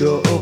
your